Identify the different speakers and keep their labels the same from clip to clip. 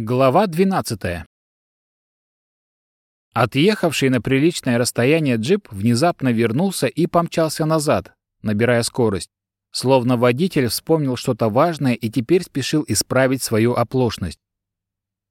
Speaker 1: Глава 12. Отъехавший на приличное расстояние джип внезапно вернулся и помчался назад, набирая скорость. Словно водитель вспомнил что-то важное и теперь спешил исправить свою оплошность.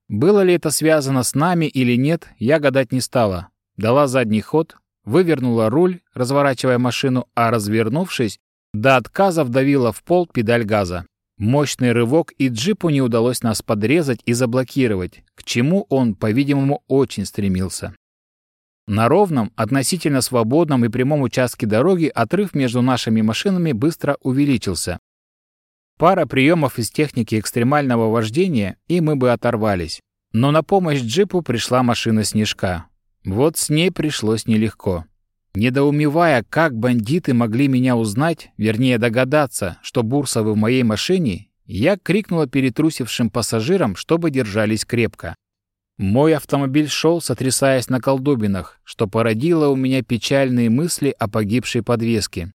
Speaker 1: Было ли это связано с нами или нет, я гадать не стала. Дала задний ход, вывернула руль, разворачивая машину, а развернувшись, до отказа вдавила в пол педаль газа. Мощный рывок, и джипу не удалось нас подрезать и заблокировать, к чему он, по-видимому, очень стремился. На ровном, относительно свободном и прямом участке дороги отрыв между нашими машинами быстро увеличился. Пара приемов из техники экстремального вождения, и мы бы оторвались. Но на помощь джипу пришла машина Снежка. Вот с ней пришлось нелегко. Недоумевая, как бандиты могли меня узнать, вернее догадаться, что Бурсовы в моей машине, я крикнула перетрусившим пассажирам, чтобы держались крепко. Мой автомобиль шел, сотрясаясь на колдобинах, что породило у меня печальные мысли о погибшей подвеске.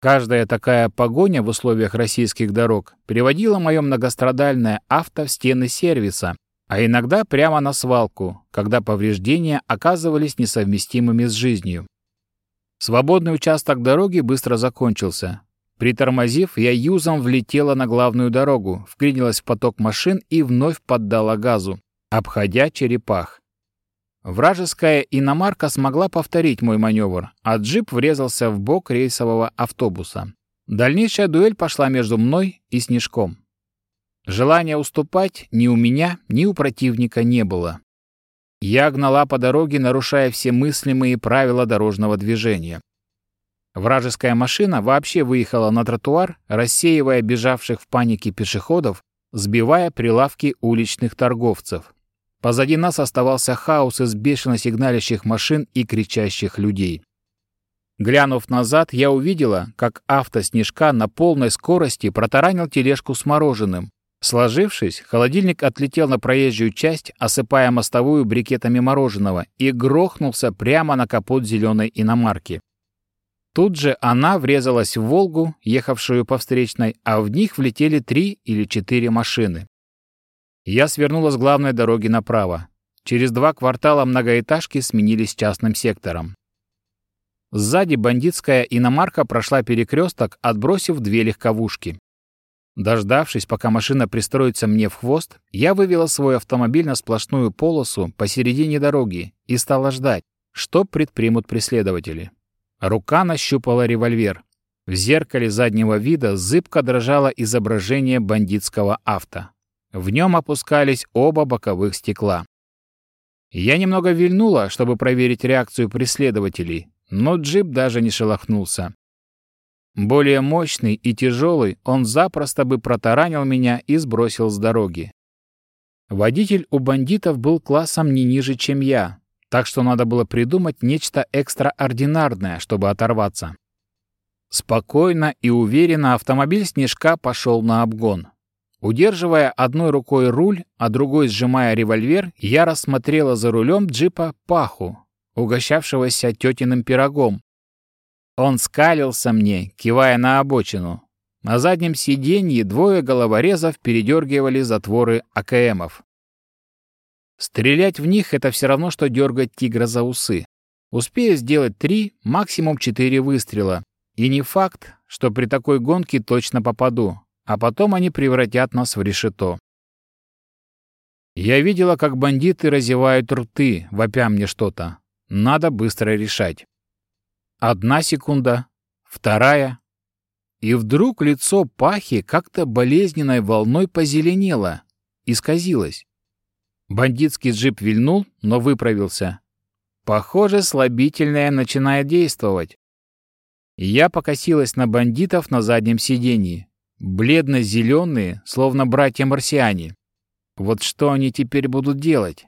Speaker 1: Каждая такая погоня в условиях российских дорог приводила мое многострадальное авто в стены сервиса, а иногда прямо на свалку, когда повреждения оказывались несовместимыми с жизнью. Свободный участок дороги быстро закончился. Притормозив, я юзом влетела на главную дорогу, вклинилась в поток машин и вновь поддала газу, обходя черепах. Вражеская иномарка смогла повторить мой маневр, а джип врезался в бок рейсового автобуса. Дальнейшая дуэль пошла между мной и Снежком. Желания уступать ни у меня, ни у противника не было. Я гнала по дороге, нарушая все мыслимые правила дорожного движения. Вражеская машина вообще выехала на тротуар, рассеивая бежавших в панике пешеходов, сбивая прилавки уличных торговцев. Позади нас оставался хаос из бешено сигналящих машин и кричащих людей. Глянув назад, я увидела, как авто Снежка на полной скорости протаранил тележку с мороженым, Сложившись, холодильник отлетел на проезжую часть, осыпая мостовую брикетами мороженого, и грохнулся прямо на капот зеленой иномарки. Тут же она врезалась в «Волгу», ехавшую по встречной, а в них влетели три или четыре машины. Я свернула с главной дороги направо. Через два квартала многоэтажки сменились частным сектором. Сзади бандитская иномарка прошла перекресток, отбросив две легковушки. Дождавшись, пока машина пристроится мне в хвост, я вывела свой автомобиль на сплошную полосу посередине дороги и стала ждать, что предпримут преследователи. Рука нащупала револьвер. В зеркале заднего вида зыбко дрожало изображение бандитского авто. В нем опускались оба боковых стекла. Я немного вильнула, чтобы проверить реакцию преследователей, но джип даже не шелохнулся. Более мощный и тяжелый, он запросто бы протаранил меня и сбросил с дороги. Водитель у бандитов был классом не ниже, чем я, так что надо было придумать нечто экстраординарное, чтобы оторваться. Спокойно и уверенно автомобиль Снежка пошел на обгон. Удерживая одной рукой руль, а другой сжимая револьвер, я рассмотрела за рулем джипа Паху, угощавшегося тетиным пирогом, он скалился мне, кивая на обочину. На заднем сиденье двое головорезов передергивали затворы АКМов. Стрелять в них — это все равно, что дергать тигра за усы. Успею сделать три, максимум четыре выстрела. И не факт, что при такой гонке точно попаду, а потом они превратят нас в решето. Я видела, как бандиты разевают рты, вопя мне что-то. Надо быстро решать. Одна секунда, вторая. И вдруг лицо Пахи как-то болезненной волной позеленело, исказилось. Бандитский джип вильнул, но выправился. Похоже, слабительное начинает действовать. Я покосилась на бандитов на заднем сиденье. Бледно-зеленые, словно братья-марсиане. Вот что они теперь будут делать?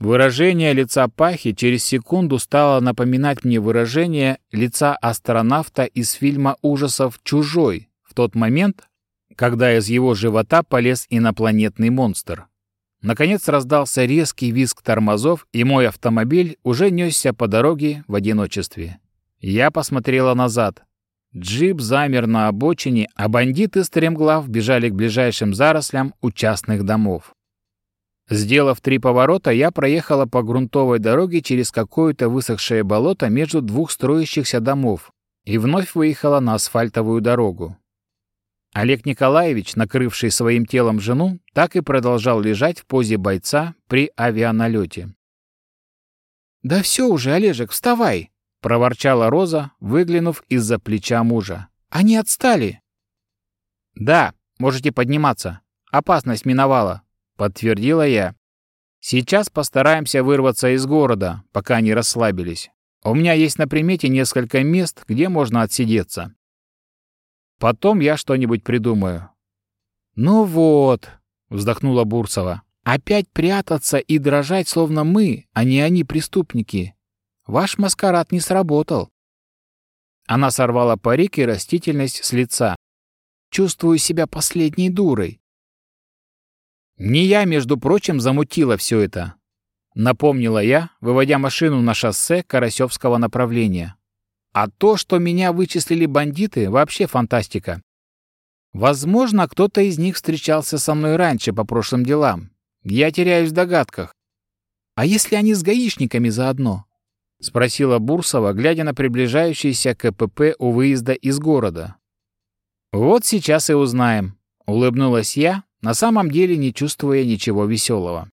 Speaker 1: Выражение лица Пахи через секунду стало напоминать мне выражение лица астронавта из фильма ужасов «Чужой» в тот момент, когда из его живота полез инопланетный монстр. Наконец раздался резкий визг тормозов, и мой автомобиль уже несся по дороге в одиночестве. Я посмотрела назад. Джип замер на обочине, а бандиты стремглав бежали к ближайшим зарослям у частных домов. Сделав три поворота, я проехала по грунтовой дороге через какое-то высохшее болото между двух строящихся домов и вновь выехала на асфальтовую дорогу. Олег Николаевич, накрывший своим телом жену, так и продолжал лежать в позе бойца при авианалете. «Да все уже, Олежек, вставай!» — проворчала Роза, выглянув из-за плеча мужа. «Они отстали!» «Да, можете подниматься. Опасность миновала», — подтвердила я. «Сейчас постараемся вырваться из города, пока они расслабились. У меня есть на примете несколько мест, где можно отсидеться. Потом я что-нибудь придумаю». «Ну вот», — вздохнула Бурсова, — «опять прятаться и дрожать, словно мы, а не они преступники. Ваш маскарад не сработал». Она сорвала парик и растительность с лица. «Чувствую себя последней дурой». «Не я, между прочим, замутила все это», — напомнила я, выводя машину на шоссе Карасевского направления. А то, что меня вычислили бандиты, вообще фантастика. Возможно, кто-то из них встречался со мной раньше по прошлым делам. Я теряюсь в догадках. А если они с гаишниками заодно? — спросила Бурсова, глядя на приближающийся КПП у выезда из города. «Вот сейчас и узнаем», — улыбнулась я, на самом деле не чувствуя ничего веселого.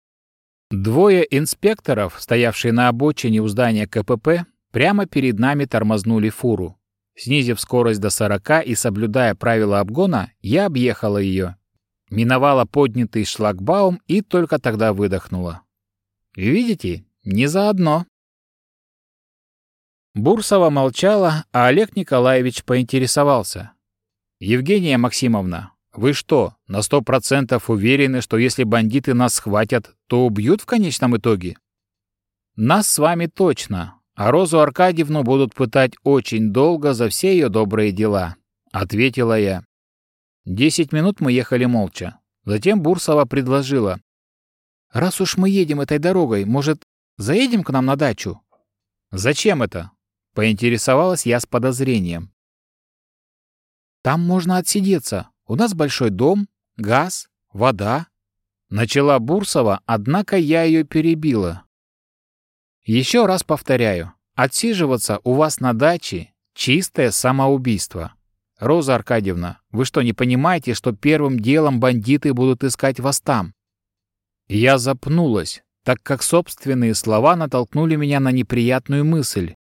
Speaker 1: Двое инспекторов, стоявшие на обочине у здания КПП, Прямо перед нами тормознули фуру. Снизив скорость до 40 и соблюдая правила обгона, я объехала ее. Миновала поднятый шлагбаум и только тогда выдохнула. Видите, не заодно. Бурсова молчала, а Олег Николаевич поинтересовался. «Евгения Максимовна, вы что, на сто процентов уверены, что если бандиты нас схватят, то убьют в конечном итоге?» «Нас с вами точно, а Розу Аркадьевну будут пытать очень долго за все ее добрые дела», — ответила я. Десять минут мы ехали молча. Затем Бурсова предложила. «Раз уж мы едем этой дорогой, может, заедем к нам на дачу?» «Зачем это?» — поинтересовалась я с подозрением. «Там можно отсидеться. У нас большой дом, газ, вода». Начала Бурсова, однако я ее перебила. Еще раз повторяю, отсиживаться у вас на даче — чистое самоубийство. Роза Аркадьевна, вы что, не понимаете, что первым делом бандиты будут искать вас там? Я запнулась, так как собственные слова натолкнули меня на неприятную мысль.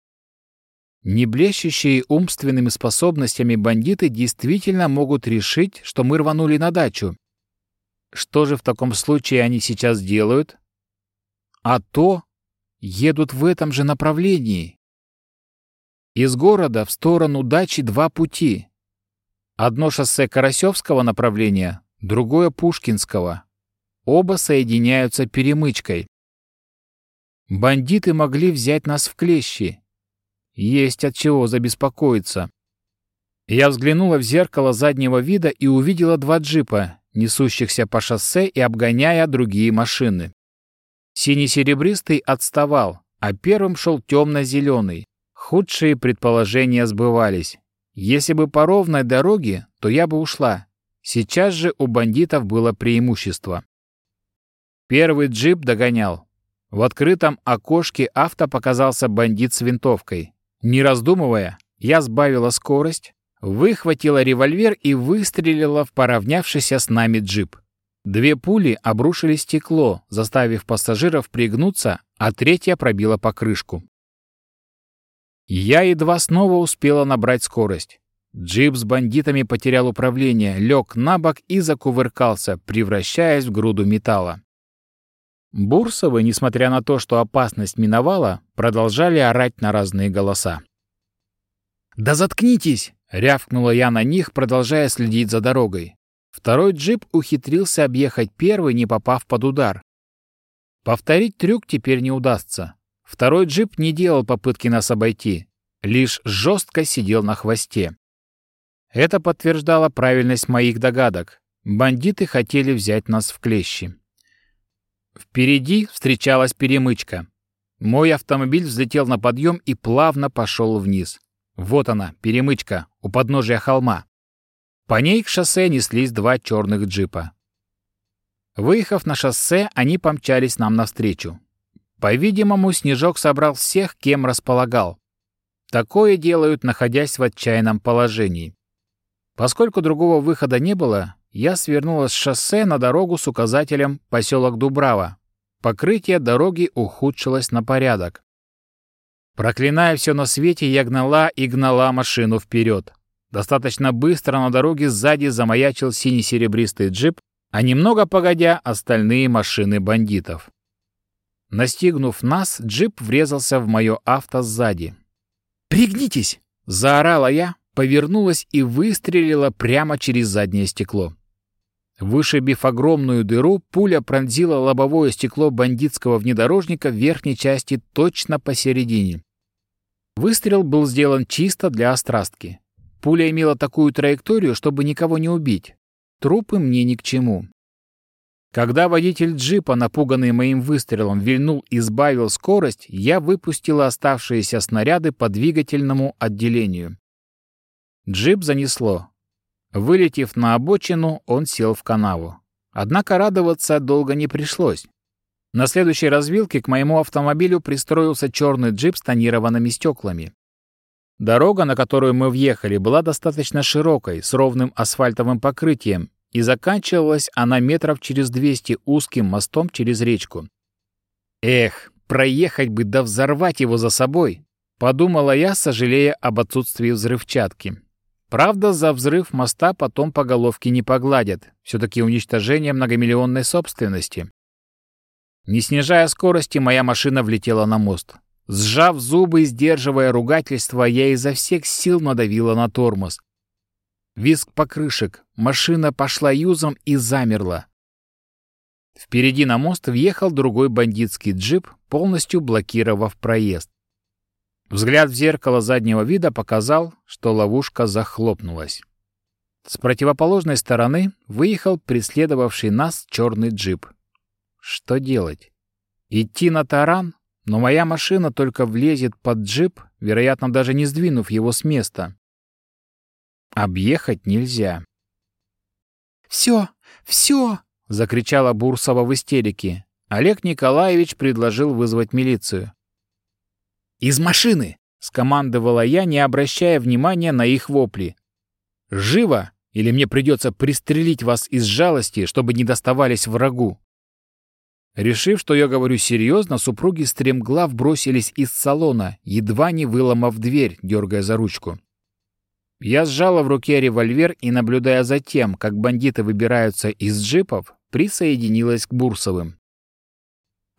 Speaker 1: Не блещущие умственными способностями бандиты действительно могут решить, что мы рванули на дачу. Что же в таком случае они сейчас делают? А то, едут в этом же направлении. Из города в сторону дачи два пути. Одно шоссе Карасевского направления, другое Пушкинского. Оба соединяются перемычкой. Бандиты могли взять нас в клещи. Есть от чего забеспокоиться. Я взглянула в зеркало заднего вида и увидела два джипа, несущихся по шоссе и обгоняя другие машины. Синий-серебристый отставал, а первым шел темно-зеленый. Худшие предположения сбывались. Если бы по ровной дороге, то я бы ушла. Сейчас же у бандитов было преимущество. Первый джип догонял. В открытом окошке авто показался бандит с винтовкой. Не раздумывая, я сбавила скорость, выхватила револьвер и выстрелила в поравнявшийся с нами джип. Две пули обрушили стекло, заставив пассажиров пригнуться, а третья пробила покрышку. Я едва снова успела набрать скорость. Джип с бандитами потерял управление, лег на бок и закувыркался, превращаясь в груду металла. Бурсовы, несмотря на то, что опасность миновала, продолжали орать на разные голоса. «Да заткнитесь!» — рявкнула я на них, продолжая следить за дорогой. Второй джип ухитрился объехать первый, не попав под удар. Повторить трюк теперь не удастся. Второй джип не делал попытки нас обойти, лишь жестко сидел на хвосте. Это подтверждало правильность моих догадок. Бандиты хотели взять нас в клещи. Впереди встречалась перемычка. Мой автомобиль взлетел на подъем и плавно пошел вниз. Вот она, перемычка, у подножия холма. По ней к шоссе неслись два черных джипа. Выехав на шоссе, они помчались нам навстречу. По-видимому, Снежок собрал всех, кем располагал. Такое делают, находясь в отчаянном положении. Поскольку другого выхода не было, я свернула с шоссе на дорогу с указателем «Поселок Дубрава». Покрытие дороги ухудшилось на порядок. Проклиная все на свете, я гнала и гнала машину вперед. Достаточно быстро на дороге сзади замаячил синий-серебристый джип, а немного погодя остальные машины бандитов. Настигнув нас, джип врезался в мое авто сзади. «Пригнитесь!» — заорала я, повернулась и выстрелила прямо через заднее стекло. Вышибив огромную дыру, пуля пронзила лобовое стекло бандитского внедорожника в верхней части точно посередине. Выстрел был сделан чисто для острастки. Пуля имела такую траекторию, чтобы никого не убить. Трупы мне ни к чему. Когда водитель джипа, напуганный моим выстрелом, вильнул и сбавил скорость, я выпустила оставшиеся снаряды по двигательному отделению. Джип занесло. Вылетев на обочину, он сел в канаву. Однако радоваться долго не пришлось. На следующей развилке к моему автомобилю пристроился черный джип с тонированными стеклами. Дорога, на которую мы въехали, была достаточно широкой, с ровным асфальтовым покрытием, и заканчивалась она метров через 200 узким мостом через речку. Эх, проехать бы да взорвать его за собой, подумала я, сожалея об отсутствии взрывчатки. Правда, за взрыв моста потом по головке не погладят, все-таки уничтожение многомиллионной собственности. Не снижая скорости, моя машина влетела на мост. Сжав зубы и сдерживая ругательство, я изо всех сил надавила на тормоз. Визг покрышек. Машина пошла юзом и замерла. Впереди на мост въехал другой бандитский джип, полностью блокировав проезд. Взгляд в зеркало заднего вида показал, что ловушка захлопнулась. С противоположной стороны выехал преследовавший нас черный джип. Что делать? Идти на таран? Но моя машина только влезет под джип, вероятно, даже не сдвинув его с места. Объехать нельзя. «Все! Все!» — закричала Бурсова в истерике. Олег Николаевич предложил вызвать милицию. «Из машины!» — скомандовала я, не обращая внимания на их вопли. «Живо! Или мне придется пристрелить вас из жалости, чтобы не доставались врагу!» Решив, что я говорю серьезно, супруги стремглав бросились из салона, едва не выломав дверь, дергая за ручку. Я сжала в руке револьвер и, наблюдая за тем, как бандиты выбираются из джипов, присоединилась к Бурсовым.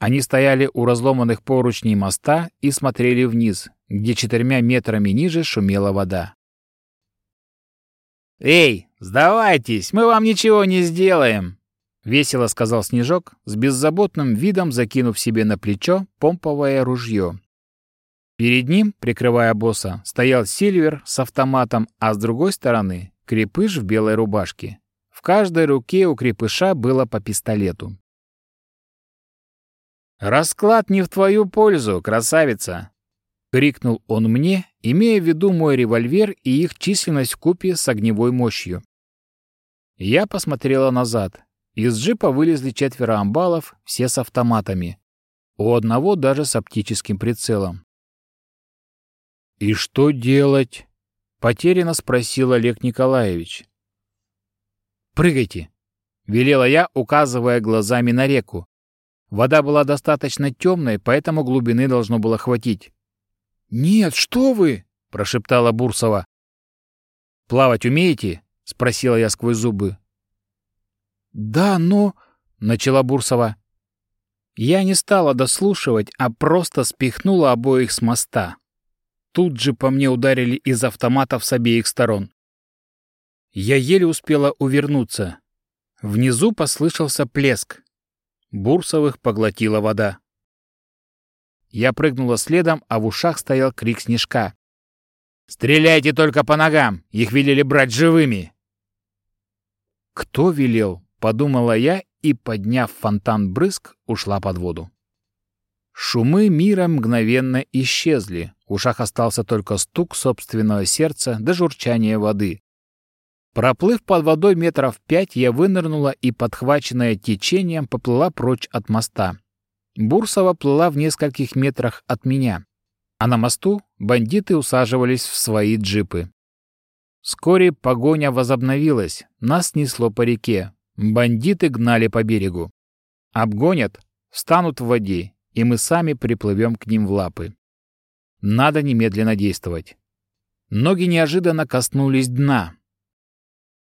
Speaker 1: Они стояли у разломанных поручней моста и смотрели вниз, где четырьмя метрами ниже шумела вода. «Эй, сдавайтесь, мы вам ничего не сделаем!» — весело сказал Снежок, с беззаботным видом закинув себе на плечо помповое ружье. Перед ним, прикрывая босса, стоял Сильвер с автоматом, а с другой стороны — крепыш в белой рубашке. В каждой руке у крепыша было по пистолету. «Расклад не в твою пользу, красавица!» — крикнул он мне, имея в виду мой револьвер и их численность в купе с огневой мощью. Я посмотрела назад. Из джипа вылезли четверо амбалов, все с автоматами. У одного даже с оптическим прицелом. «И что делать?» — потерянно спросил Олег Николаевич. «Прыгайте!» — велела я, указывая глазами на реку. Вода была достаточно темной, поэтому глубины должно было хватить. «Нет, что вы!» — прошептала Бурсова. «Плавать умеете?» — спросила я сквозь зубы. «Да, но...» — начала Бурсова. Я не стала дослушивать, а просто спихнула обоих с моста. Тут же по мне ударили из автоматов с обеих сторон. Я еле успела увернуться. Внизу послышался плеск. Бурсовых поглотила вода. Я прыгнула следом, а в ушах стоял крик снежка. «Стреляйте только по ногам! Их велели брать живыми!» «Кто велел?» — подумала я и, подняв фонтан брызг, ушла под воду. Шумы мира мгновенно исчезли, в ушах остался только стук собственного сердца до журчания воды. Проплыв под водой метров пять, я вынырнула и, подхваченная течением, поплыла прочь от моста. Бурсова плыла в нескольких метрах от меня, а на мосту бандиты усаживались в свои джипы. Вскоре погоня возобновилась, нас несло по реке. Бандиты гнали по берегу. Обгонят, встанут в воде, и мы сами приплывем к ним в лапы. Надо немедленно действовать. Ноги неожиданно коснулись дна.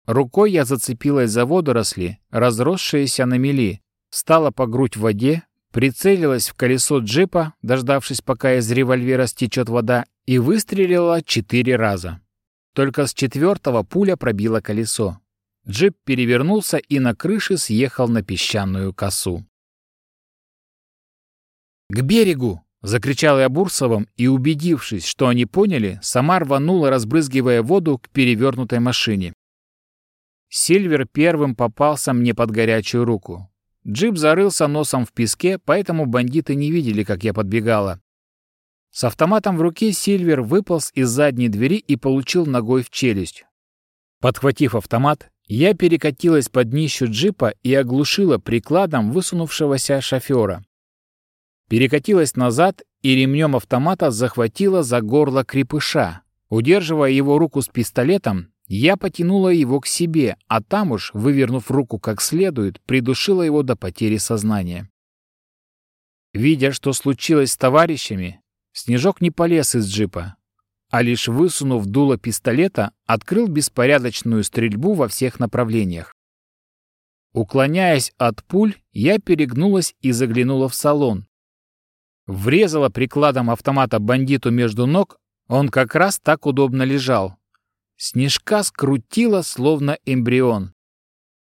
Speaker 1: Рукой я зацепилась за водоросли, разросшиеся на мели, стала по грудь в воде, прицелилась в колесо джипа, дождавшись, пока из револьвера стечет вода, и выстрелила четыре раза. Только с четвертого пуля пробила колесо. Джип перевернулся и на крыше съехал на песчаную косу. «К берегу!» — закричал я Бурсовым и, убедившись, что они поняли, сама рванула, разбрызгивая воду к перевернутой машине. Сильвер первым попался мне под горячую руку. Джип зарылся носом в песке, поэтому бандиты не видели, как я подбегала. С автоматом в руке Сильвер выполз из задней двери и получил ногой в челюсть. Подхватив автомат, я перекатилась под днищу джипа и оглушила прикладом высунувшегося шофера. Перекатилась назад и ремнем автомата захватила за горло крепыша. Удерживая его руку с пистолетом, я потянула его к себе, а там уж, вывернув руку как следует, придушила его до потери сознания. Видя, что случилось с товарищами, Снежок не полез из джипа, а лишь высунув дуло пистолета, открыл беспорядочную стрельбу во всех направлениях. Уклоняясь от пуль, я перегнулась и заглянула в салон. Врезала прикладом автомата бандиту между ног, он как раз так удобно лежал. Снежка скрутила, словно эмбрион.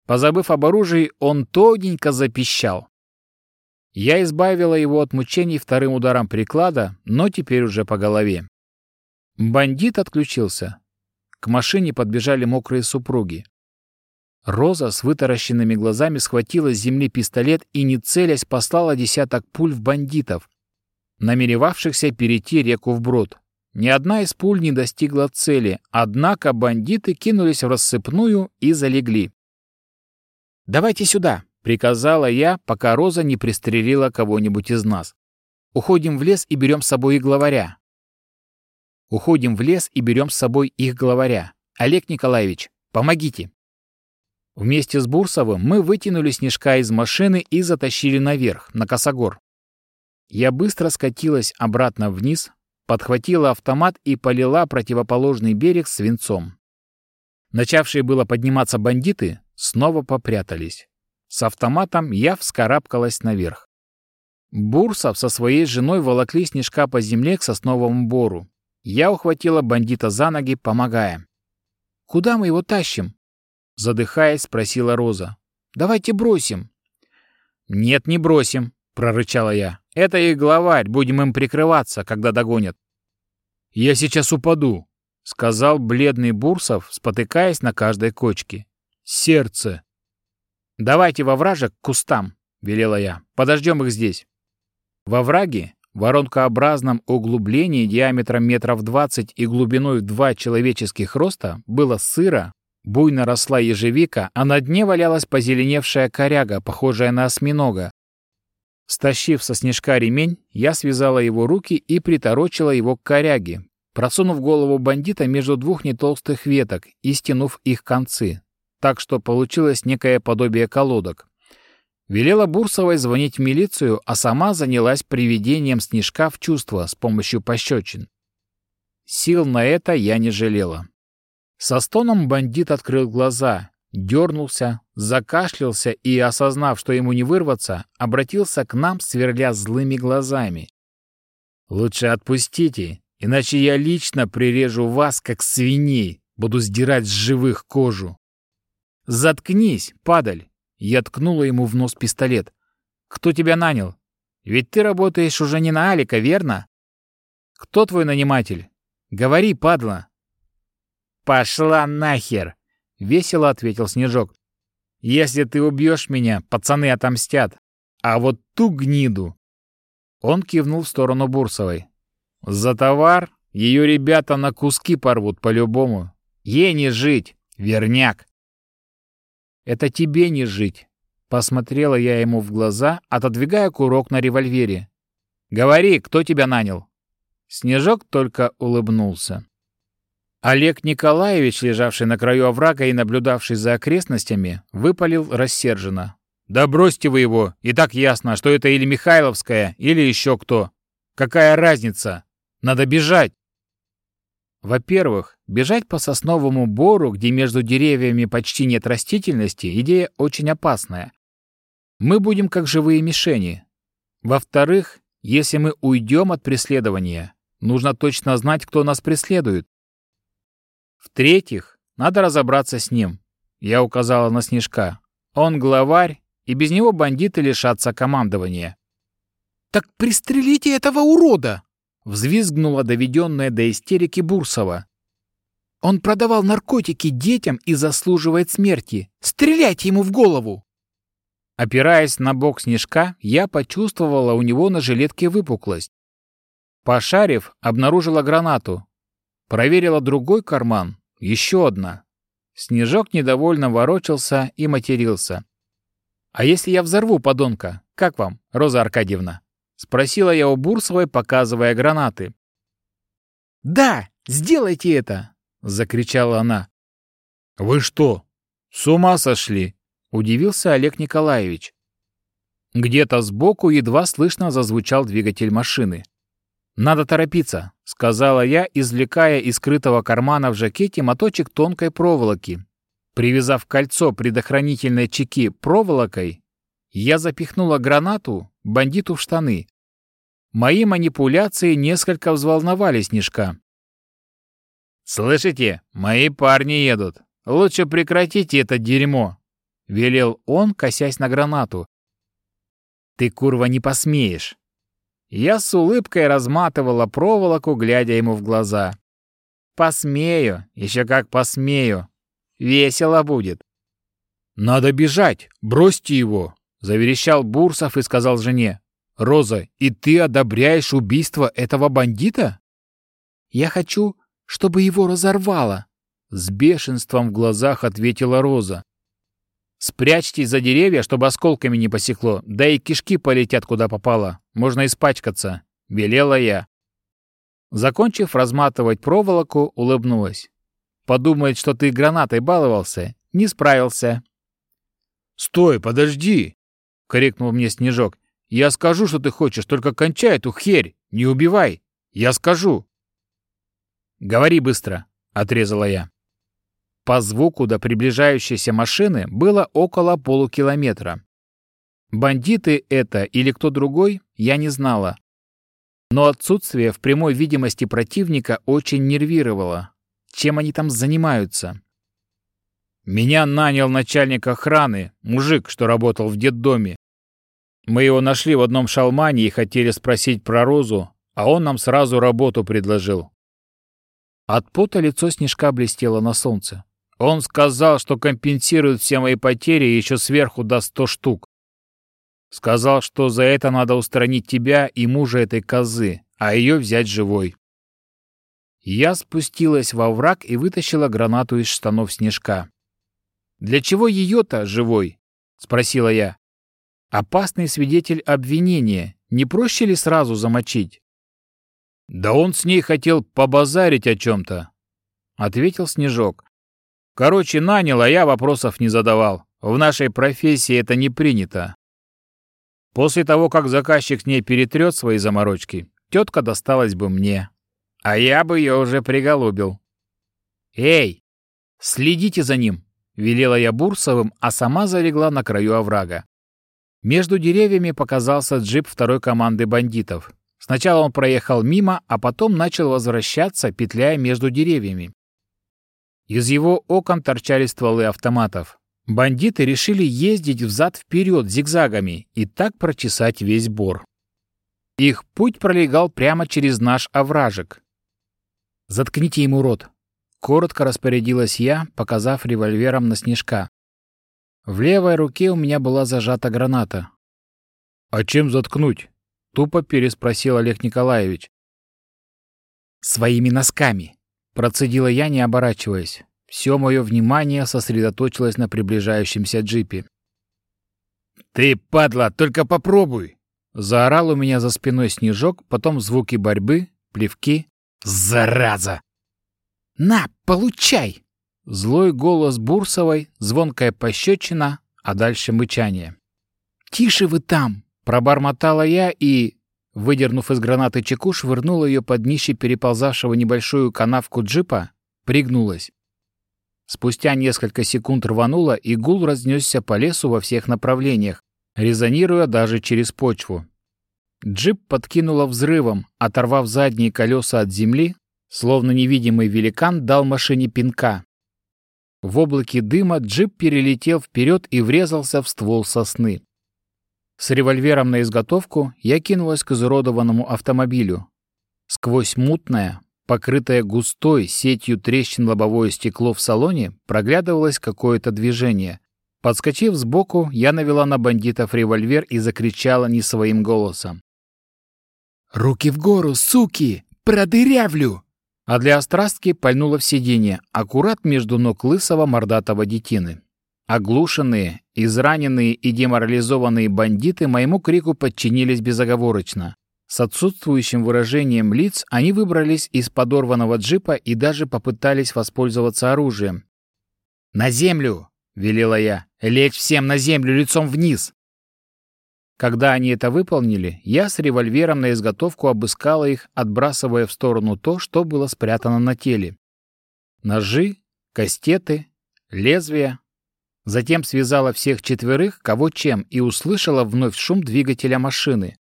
Speaker 1: Позабыв об оружии, он тоненько запищал. Я избавила его от мучений вторым ударом приклада, но теперь уже по голове. Бандит отключился. К машине подбежали мокрые супруги. Роза с вытаращенными глазами схватила с земли пистолет и, не целясь, послала десяток пуль в бандитов, намеревавшихся перейти реку вброд. Ни одна из пуль не достигла цели, однако бандиты кинулись в рассыпную и залегли. «Давайте сюда!» — приказала я, пока Роза не пристрелила кого-нибудь из нас. «Уходим в лес и берем с собой их главаря». «Уходим в лес и берем с собой их главаря. Олег Николаевич, помогите!» Вместе с Бурсовым мы вытянули снежка из машины и затащили наверх, на косогор. Я быстро скатилась обратно вниз, подхватила автомат и полила противоположный берег свинцом. Начавшие было подниматься бандиты снова попрятались. С автоматом я вскарабкалась наверх. Бурсов со своей женой волокли снежка по земле к сосновому бору. Я ухватила бандита за ноги, помогая. «Куда мы его тащим?» Задыхаясь, спросила Роза. «Давайте бросим». «Нет, не бросим», — прорычала я. Это их главарь, будем им прикрываться, когда догонят. Я сейчас упаду, сказал бледный Бурсов, спотыкаясь на каждой кочке. Сердце. Давайте во вражек к кустам, велела я. Подождем их здесь. Во враге, воронкообразном углублении диаметром метров двадцать и глубиной в два человеческих роста, было сыро, буйно росла ежевика, а на дне валялась позеленевшая коряга, похожая на осьминога, Стащив со снежка ремень, я связала его руки и приторочила его к коряге, просунув голову бандита между двух нетолстых веток и стянув их концы, так что получилось некое подобие колодок. Велела Бурсовой звонить в милицию, а сама занялась приведением снежка в чувство с помощью пощечин. Сил на это я не жалела. Со стоном бандит открыл глаза, дернулся, закашлялся и, осознав, что ему не вырваться, обратился к нам, сверля злыми глазами. «Лучше отпустите, иначе я лично прирежу вас, как свиней, буду сдирать с живых кожу». «Заткнись, падаль!» Я ткнула ему в нос пистолет. «Кто тебя нанял? Ведь ты работаешь уже не на Алика, верно? Кто твой наниматель? Говори, падла!» «Пошла нахер!» — весело ответил Снежок. «Если ты убьешь меня, пацаны отомстят. А вот ту гниду...» Он кивнул в сторону Бурсовой. «За товар ее ребята на куски порвут по-любому. Ей не жить. Верняк. Это тебе не жить. Посмотрела я ему в глаза, отодвигая курок на револьвере. Говори, кто тебя нанял? Снежок только улыбнулся. Олег Николаевич, лежавший на краю оврага и наблюдавший за окрестностями, выпалил рассерженно. «Да бросьте вы его! И так ясно, что это или Михайловская, или еще кто. Какая разница? Надо бежать!» Во-первых, бежать по сосновому бору, где между деревьями почти нет растительности, идея очень опасная. Мы будем как живые мишени. Во-вторых, если мы уйдем от преследования, нужно точно знать, кто нас преследует. В-третьих, надо разобраться с ним. Я указала на Снежка. Он главарь, и без него бандиты лишатся командования.
Speaker 2: «Так пристрелите этого урода!»
Speaker 1: Взвизгнула доведенная до истерики Бурсова.
Speaker 2: «Он продавал наркотики детям и заслуживает смерти. Стреляйте ему в голову!»
Speaker 1: Опираясь на бок Снежка, я почувствовала у него на жилетке выпуклость. Пошарив, обнаружила гранату, Проверила другой карман. Еще одна. Снежок недовольно ворочался и матерился. «А если я взорву, подонка? Как вам, Роза Аркадьевна?» Спросила я у Бурсовой, показывая гранаты.
Speaker 2: «Да, сделайте это!» — закричала она.
Speaker 1: «Вы что, с ума сошли?» — удивился Олег Николаевич. Где-то сбоку едва слышно зазвучал двигатель машины. «Надо торопиться», — сказала я, извлекая из скрытого кармана в жакете моточек тонкой проволоки. Привязав кольцо предохранительной чеки проволокой, я запихнула гранату бандиту в штаны. Мои манипуляции несколько взволновали Снежка. «Слышите, мои парни едут. Лучше прекратите это дерьмо», — велел он, косясь на гранату. «Ты, курва, не посмеешь», я с улыбкой разматывала проволоку, глядя ему в глаза. «Посмею, еще как посмею. Весело будет». «Надо бежать, бросьте его», — заверещал Бурсов и сказал жене. «Роза, и ты одобряешь убийство этого бандита?»
Speaker 2: «Я хочу, чтобы его разорвало», —
Speaker 1: с бешенством в глазах ответила Роза. Спрячьтесь за деревья, чтобы осколками не посекло, да и кишки полетят куда попало. Можно испачкаться», — велела я. Закончив разматывать проволоку, улыбнулась. «Подумает, что ты гранатой баловался. Не справился». «Стой, подожди!» — крикнул мне Снежок. «Я скажу, что ты хочешь, только кончай эту херь, не убивай. Я скажу». «Говори быстро», — отрезала я. По звуку до приближающейся машины было около полукилометра. Бандиты это или кто другой, я не знала. Но отсутствие в прямой видимости противника очень нервировало. Чем они там занимаются? Меня нанял начальник охраны, мужик, что работал в детдоме. Мы его нашли в одном шалмане и хотели спросить про Розу, а он нам сразу работу предложил. От пота лицо Снежка блестело на солнце. Он сказал, что компенсирует все мои потери и еще сверху даст сто штук. Сказал, что за это надо устранить тебя и мужа этой козы, а ее взять живой. Я спустилась во враг и вытащила гранату из штанов снежка. «Для чего ее-то живой?» — спросила я. «Опасный свидетель обвинения. Не проще ли сразу замочить?» «Да он с ней хотел побазарить о чем-то», — ответил Снежок. Короче, нанял, а я вопросов не задавал. В нашей профессии это не принято. После того, как заказчик с ней перетрет свои заморочки, тетка досталась бы мне. А я бы ее уже приголубил. «Эй, следите за ним!» — велела я Бурсовым, а сама залегла на краю оврага. Между деревьями показался джип второй команды бандитов. Сначала он проехал мимо, а потом начал возвращаться, петляя между деревьями. Из его окон торчали стволы автоматов. Бандиты решили ездить взад-вперед зигзагами и так прочесать весь бор. Их путь пролегал прямо через наш овражек. «Заткните ему рот», — коротко распорядилась я, показав револьвером на снежка. В левой руке у меня была зажата граната. «А чем заткнуть?» — тупо переспросил Олег Николаевич. «Своими носками», Процедила я, не оборачиваясь. Все мое внимание сосредоточилось на приближающемся джипе. «Ты, падла, только попробуй!» Заорал у меня за спиной снежок, потом звуки борьбы, плевки. «Зараза!»
Speaker 2: «На, получай!»
Speaker 1: Злой голос Бурсовой, звонкая пощечина, а дальше мычание.
Speaker 2: «Тише вы там!»
Speaker 1: Пробормотала я и, выдернув из гранаты чеку, швырнула ее под днище переползавшего небольшую канавку джипа, пригнулась. Спустя несколько секунд рванула, и гул разнесся по лесу во всех направлениях, резонируя даже через почву. Джип подкинуло взрывом, оторвав задние колеса от земли, словно невидимый великан дал машине пинка. В облаке дыма джип перелетел вперед и врезался в ствол сосны. С револьвером на изготовку я кинулась к изуродованному автомобилю. Сквозь мутное, покрытое густой сетью трещин лобовое стекло в салоне проглядывалось какое-то движение. Подскочив сбоку, я навела на бандитов револьвер и закричала не своим голосом.
Speaker 2: «Руки в гору, суки! Продырявлю!»
Speaker 1: А для острастки пальнула в сиденье, аккурат между ног лысого мордатого детины. Оглушенные, израненные и деморализованные бандиты моему крику подчинились безоговорочно. С отсутствующим выражением лиц они выбрались из подорванного джипа и даже попытались воспользоваться оружием. «На землю!» — велела я. «Лечь всем на землю лицом вниз!» Когда они это выполнили, я с револьвером на изготовку обыскала их, отбрасывая в сторону то, что было спрятано на теле. Ножи, кастеты, лезвия, Затем связала всех четверых, кого чем, и услышала вновь шум двигателя машины.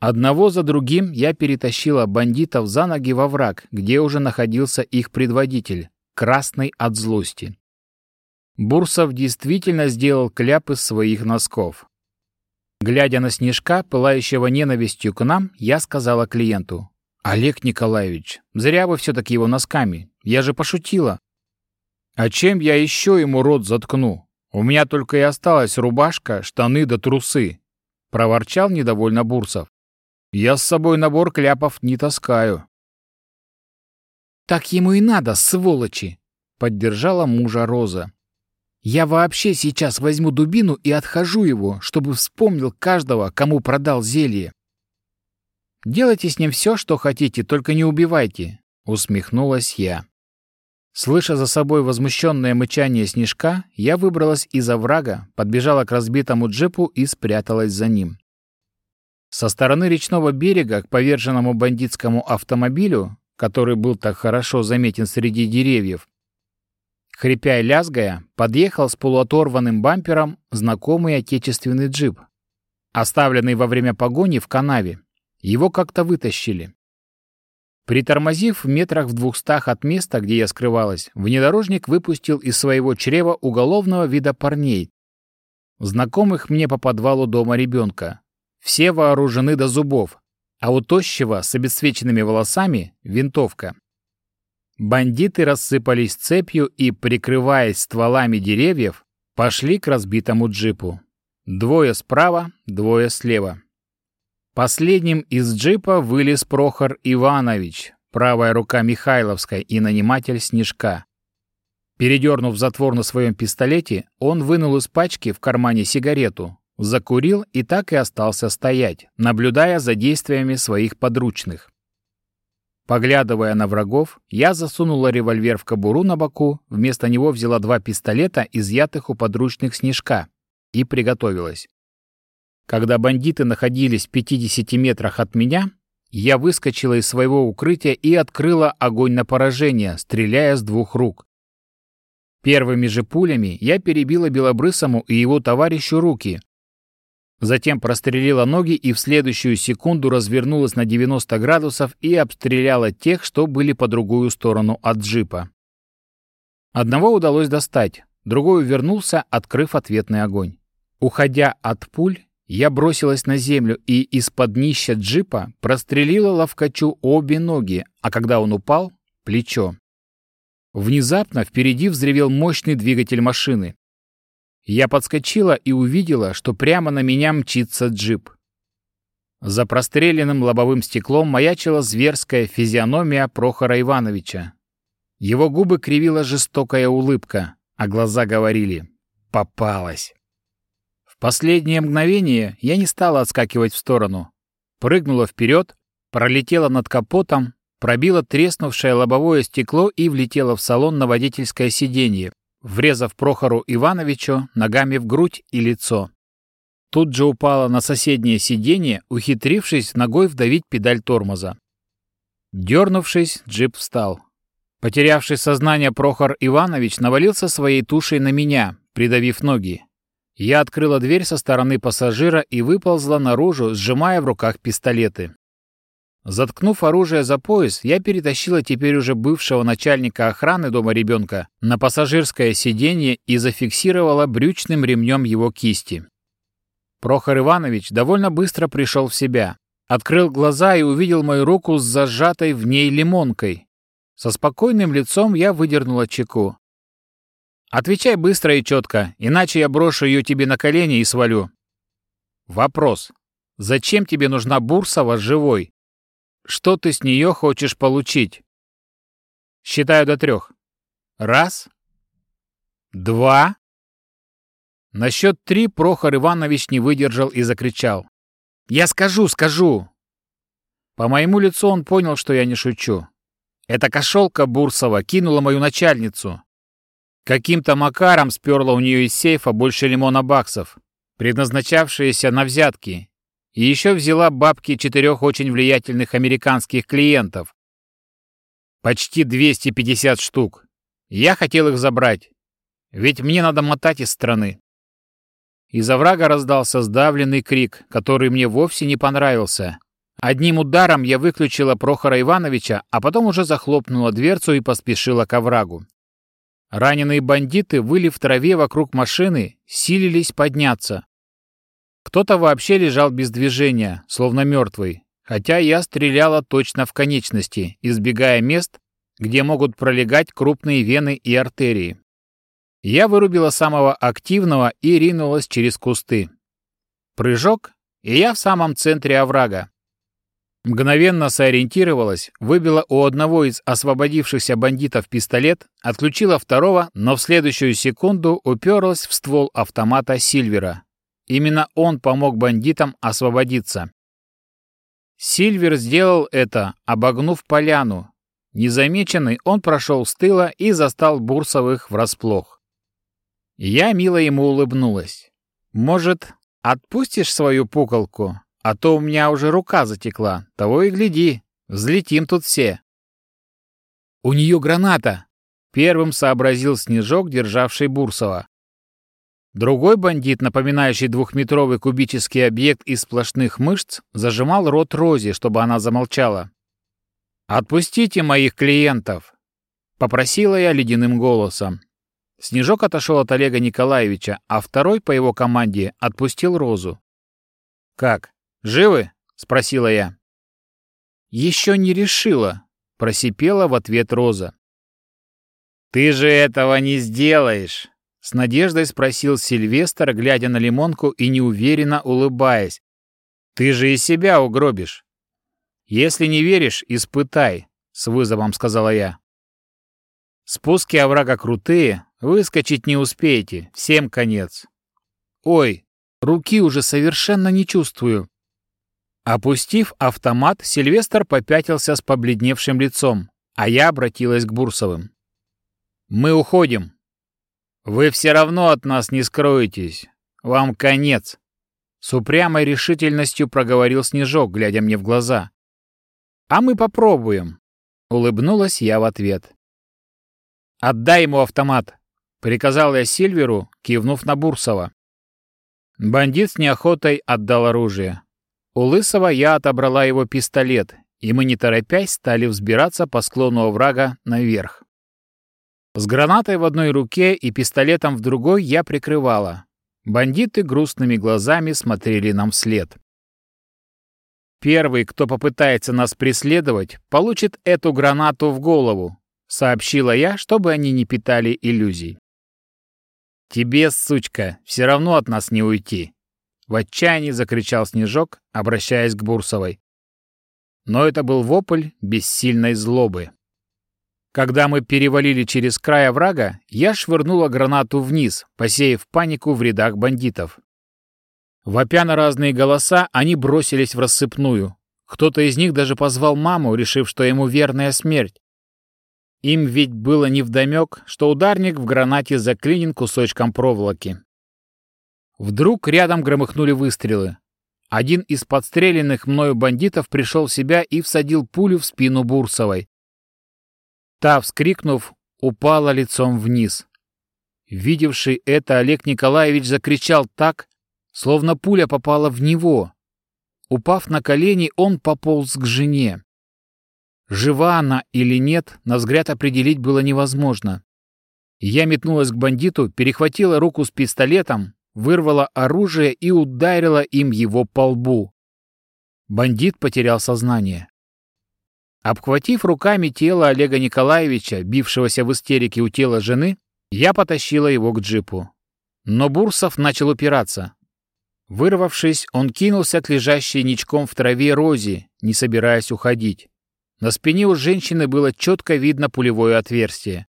Speaker 1: Одного за другим я перетащила бандитов за ноги во враг, где уже находился их предводитель, красный от злости. Бурсов действительно сделал кляп из своих носков. Глядя на снежка, пылающего ненавистью к нам, я сказала клиенту. «Олег Николаевич, зря вы все-таки его носками. Я же пошутила. А чем я еще ему рот заткну? У меня только и осталась рубашка, штаны да трусы. Проворчал недовольно Бурсов. Я с собой набор кляпов не таскаю.
Speaker 2: Так ему и надо, сволочи, поддержала мужа Роза. Я вообще сейчас возьму дубину и отхожу его, чтобы вспомнил каждого, кому продал зелье. Делайте с ним все, что хотите, только не убивайте, усмехнулась я. Слыша за собой возмущенное мычание снежка, я выбралась из оврага, подбежала к разбитому джипу и спряталась за ним. Со стороны речного берега к поверженному бандитскому автомобилю, который был так хорошо заметен среди деревьев, хрипя и лязгая, подъехал с полуоторванным бампером знакомый отечественный джип, оставленный во время погони в канаве. Его как-то вытащили. Притормозив в метрах в двухстах от места, где я скрывалась, внедорожник выпустил из своего чрева уголовного вида парней, знакомых мне по подвалу дома ребенка. Все вооружены до зубов, а у тощего с обесцвеченными волосами — винтовка. Бандиты рассыпались цепью и, прикрываясь стволами деревьев, пошли к разбитому джипу. Двое справа, двое слева. Последним из джипа вылез Прохор Иванович, правая рука Михайловской и наниматель Снежка. Передернув затвор на своем пистолете, он вынул из пачки в кармане сигарету, закурил и так и остался стоять, наблюдая за действиями своих подручных. Поглядывая на врагов, я засунула револьвер в кобуру на боку, вместо него взяла два пистолета, изъятых у подручных Снежка, и приготовилась. Когда бандиты находились в 50 метрах от меня, я выскочила из своего укрытия и открыла огонь на поражение, стреляя с двух рук. Первыми же пулями я перебила Белобрысому и его товарищу руки. Затем прострелила ноги и в следующую секунду развернулась на 90 градусов и обстреляла тех, что были по другую сторону от джипа. Одного удалось достать, другой вернулся, открыв ответный огонь. Уходя от пуль, я бросилась на землю и из-под днища джипа прострелила ловкачу обе ноги, а когда он упал — плечо. Внезапно впереди взревел мощный двигатель машины. Я подскочила и увидела, что прямо на меня мчится джип. За простреленным лобовым стеклом маячила зверская физиономия Прохора Ивановича.
Speaker 1: Его губы кривила жестокая улыбка, а глаза говорили «попалась». Последнее мгновение я не стала отскакивать в сторону. Прыгнула вперед, пролетела над капотом, пробила треснувшее лобовое стекло и влетела в салон на водительское сиденье, врезав Прохору Ивановичу ногами в грудь и лицо. Тут же упала на соседнее сиденье, ухитрившись ногой вдавить педаль тормоза. Дернувшись, джип встал. Потерявший сознание Прохор Иванович навалился своей тушей на меня, придавив ноги. Я открыла дверь со стороны пассажира и выползла наружу, сжимая в руках пистолеты. Заткнув оружие за пояс, я перетащила теперь уже бывшего начальника охраны дома ребенка на пассажирское сиденье и зафиксировала брючным ремнем его кисти. Прохор Иванович довольно быстро пришел в себя. Открыл глаза и увидел мою руку с зажатой в ней лимонкой. Со спокойным лицом я выдернула чеку. «Отвечай быстро и четко, иначе я брошу ее тебе на колени и свалю». «Вопрос. Зачем тебе нужна Бурсова живой?» Что ты с нее хочешь получить? Считаю до трех. Раз. Два. На счет три Прохор Иванович не выдержал и закричал. «Я скажу, скажу!» По моему лицу он понял, что я не шучу. Эта кошелка Бурсова кинула мою начальницу. Каким-то макаром сперла у нее из сейфа больше лимона баксов, предназначавшиеся на взятки, и еще взяла бабки четырех очень влиятельных американских клиентов. Почти 250 штук. Я хотел их забрать. Ведь мне надо мотать из страны. Из оврага раздался сдавленный крик, который мне вовсе не понравился. Одним ударом я выключила Прохора Ивановича, а потом уже захлопнула дверцу и поспешила к оврагу. Раненые бандиты, выли в траве вокруг машины, силились подняться. Кто-то вообще лежал без движения, словно мертвый, хотя я стреляла точно в конечности, избегая мест, где могут пролегать крупные вены и артерии. Я вырубила самого активного и ринулась через кусты. Прыжок, и я в самом центре оврага. Мгновенно сориентировалась, выбила у одного из освободившихся бандитов пистолет, отключила второго, но в следующую секунду уперлась в ствол автомата Сильвера, Именно он помог бандитам освободиться. Сильвер сделал это, обогнув поляну. Незамеченный он прошел с тыла и застал Бурсовых врасплох. Я мило ему улыбнулась. «Может, отпустишь свою пуколку? А то у меня уже рука затекла. Того и гляди, взлетим тут все». «У нее граната!» — первым сообразил Снежок, державший Бурсова. Другой бандит, напоминающий двухметровый кубический объект из сплошных мышц, зажимал рот Рози, чтобы она замолчала. «Отпустите моих клиентов!» — попросила я ледяным голосом. Снежок отошел от Олега Николаевича, а второй по его команде отпустил Розу. «Как, живы?» — спросила я. «Еще не решила», — просипела в ответ Роза. «Ты же этого не сделаешь!» С надеждой спросил Сильвестр, глядя на лимонку и неуверенно улыбаясь. «Ты же и себя угробишь». «Если не веришь, испытай», — с вызовом сказала я. «Спуски оврага крутые, выскочить не успеете, всем конец». «Ой, руки уже совершенно не чувствую». Опустив автомат, Сильвестр попятился с побледневшим лицом, а я обратилась к Бурсовым. «Мы уходим», вы все равно от нас не скроетесь. Вам конец. С упрямой решительностью проговорил Снежок, глядя мне в глаза. А мы попробуем. Улыбнулась я в ответ. «Отдай ему автомат!» — приказал я Сильверу, кивнув на Бурсова. Бандит с неохотой отдал оружие. У Лысого я отобрала его пистолет, и мы, не торопясь, стали взбираться по склону оврага наверх. С гранатой в одной руке и пистолетом в другой я прикрывала. Бандиты грустными глазами смотрели нам вслед. «Первый, кто попытается нас преследовать, получит эту гранату в голову», — сообщила я, чтобы они не питали иллюзий. «Тебе, сучка, все равно от нас не уйти», — в отчаянии закричал Снежок, обращаясь к Бурсовой. Но это был вопль бессильной злобы. Когда мы перевалили через край оврага, я швырнула гранату вниз, посеяв панику в рядах бандитов. Вопя на разные голоса, они бросились в рассыпную. Кто-то из них даже позвал маму, решив, что ему верная смерть. Им ведь было невдомек, что ударник в гранате заклинен кусочком проволоки. Вдруг рядом громыхнули выстрелы. Один из подстреленных мною бандитов пришел в себя и всадил пулю в спину Бурсовой. Та, вскрикнув, упала лицом вниз. Видевший это, Олег Николаевич закричал так, словно пуля попала в него. Упав на колени, он пополз к жене. Жива она или нет, на взгляд определить было невозможно. Я метнулась к бандиту, перехватила руку с пистолетом, вырвала оружие и ударила им его по лбу. Бандит потерял сознание. Обхватив руками тело Олега Николаевича, бившегося в истерике у тела жены, я потащила его к джипу. Но Бурсов начал упираться. Вырвавшись, он кинулся к лежащей ничком в траве Розе, не собираясь уходить. На спине у женщины было четко видно пулевое отверстие.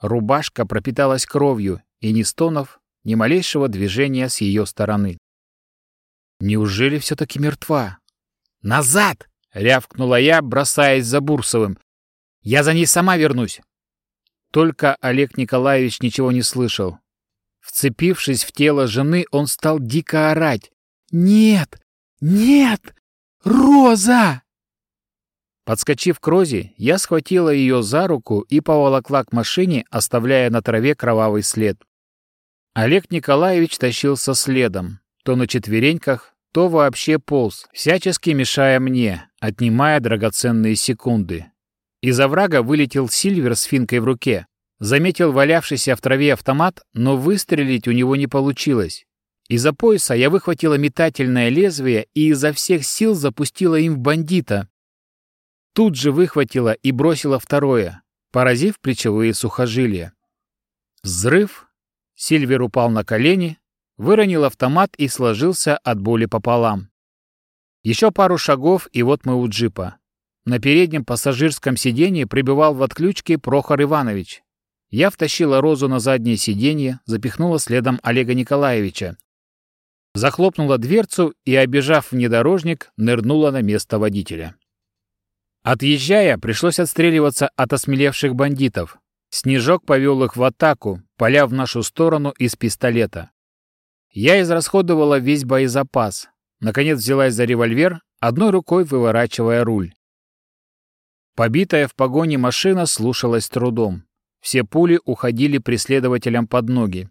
Speaker 1: Рубашка пропиталась кровью, и ни стонов, ни малейшего движения с ее стороны. Неужели все-таки мертва? «Назад!» — рявкнула я, бросаясь за Бурсовым. «Я за ней сама вернусь!» Только Олег Николаевич ничего не слышал. Вцепившись в тело жены, он стал дико орать. «Нет! Нет! Роза!» Подскочив к Розе, я схватила ее за руку и поволокла к машине, оставляя на траве кровавый след. Олег Николаевич тащился следом, то на четвереньках, то вообще полз, всячески мешая мне, отнимая драгоценные секунды. Из оврага вылетел Сильвер с финкой в руке. Заметил валявшийся в траве автомат, но выстрелить у него не получилось. Из-за пояса я выхватила метательное лезвие и изо всех сил запустила им в бандита. Тут же выхватила и бросила второе, поразив плечевые сухожилия. Взрыв, Сильвер упал на колени, выронил автомат и сложился от боли пополам. Еще пару шагов, и вот мы у джипа. На переднем пассажирском сиденье пребывал в отключке Прохор Иванович. Я втащила Розу на заднее сиденье, запихнула следом Олега Николаевича. Захлопнула дверцу и, обежав внедорожник, нырнула на место водителя. Отъезжая, пришлось отстреливаться от осмелевших бандитов. Снежок повел их в атаку, поля в нашу сторону из пистолета. Я израсходовала весь боезапас. Наконец взялась за револьвер, одной рукой выворачивая руль. Побитая в погоне машина слушалась трудом. Все пули уходили преследователям под ноги.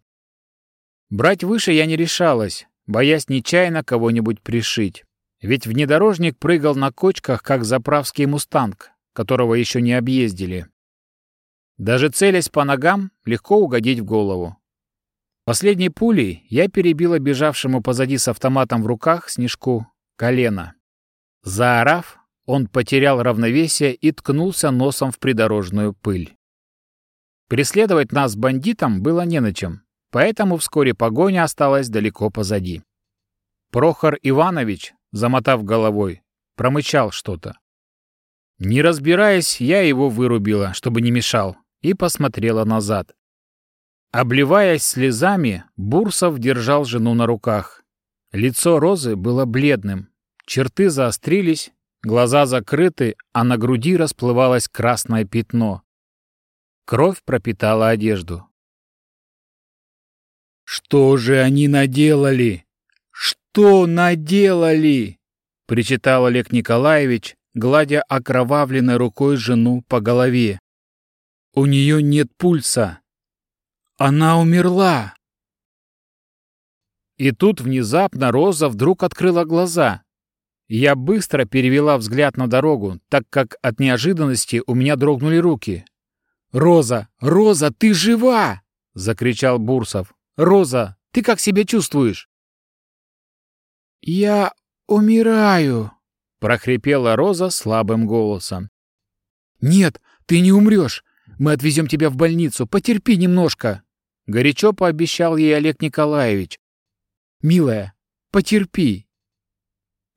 Speaker 1: Брать выше я не решалась, боясь нечаянно кого-нибудь пришить. Ведь внедорожник прыгал на кочках, как заправский мустанг, которого еще не объездили. Даже целясь по ногам, легко угодить в голову. Последней пулей я перебила бежавшему позади с автоматом в руках снежку колено. Заорав, он потерял равновесие и ткнулся носом в придорожную пыль. Преследовать нас бандитам было не на чем, поэтому вскоре погоня осталась далеко позади. Прохор Иванович, замотав головой, промычал что-то. Не разбираясь, я его вырубила, чтобы не мешал, и посмотрела назад. Обливаясь слезами, Бурсов держал жену на руках. Лицо Розы было бледным, черты заострились, глаза закрыты, а на груди расплывалось красное пятно. Кровь пропитала одежду. «Что же они наделали? Что наделали?» — причитал Олег Николаевич, гладя окровавленной рукой жену по голове. У нее нет пульса. Она умерла. И тут внезапно Роза вдруг открыла глаза. Я быстро перевела взгляд на дорогу, так как от неожиданности у меня дрогнули руки. «Роза! Роза, ты жива!» — закричал Бурсов. «Роза, ты как себя чувствуешь?» «Я умираю!» — прохрипела Роза слабым голосом. «Нет, ты не умрешь! Мы отвезем тебя в больницу. Потерпи немножко!» Горячо пообещал ей Олег Николаевич. «Милая, потерпи.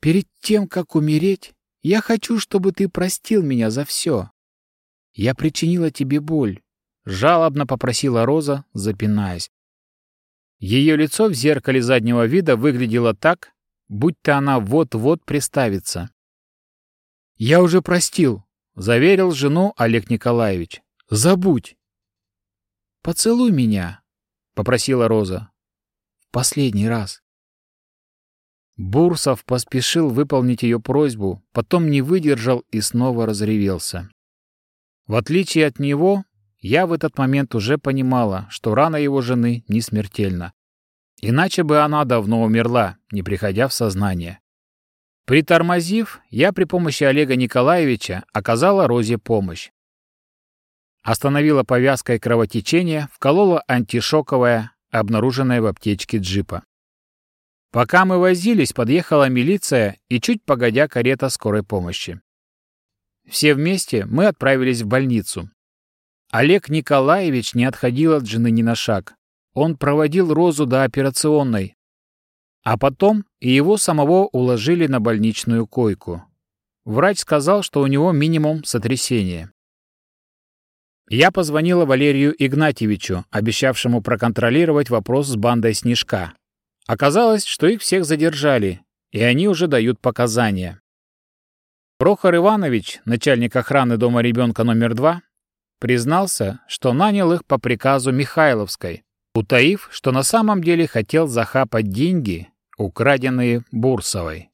Speaker 1: Перед тем, как умереть, я хочу, чтобы ты простил меня за все.
Speaker 2: я причинила тебе боль», — жалобно попросила Роза, запинаясь. Ее лицо в зеркале заднего вида выглядело так, будто она вот-вот приставится. «Я уже простил», — заверил жену Олег Николаевич. «Забудь». «Поцелуй меня», — попросила Роза. «В последний раз». Бурсов поспешил выполнить ее просьбу, потом не выдержал и снова разревелся. В отличие от него, я в этот момент уже понимала, что рана его жены не смертельна. Иначе бы она давно умерла, не приходя в сознание. Притормозив, я при помощи Олега Николаевича оказала Розе помощь. Остановила повязкой кровотечение, вколола антишоковое, обнаруженное в аптечке джипа. Пока мы возились, подъехала милиция и чуть погодя карета скорой помощи. Все вместе мы отправились в больницу. Олег Николаевич не отходил от жены ни на шаг. Он проводил Розу до операционной, а потом и его самого уложили на больничную койку. Врач сказал, что у него минимум сотрясение. Я позвонила Валерию Игнатьевичу, обещавшему проконтролировать вопрос с бандой Снежка. Оказалось, что их всех задержали, и они уже дают показания. Прохор Иванович, начальник охраны дома ребенка номер два, признался, что нанял их по приказу Михайловской, утаив, что на самом деле хотел захапать деньги, украденные Бурсовой.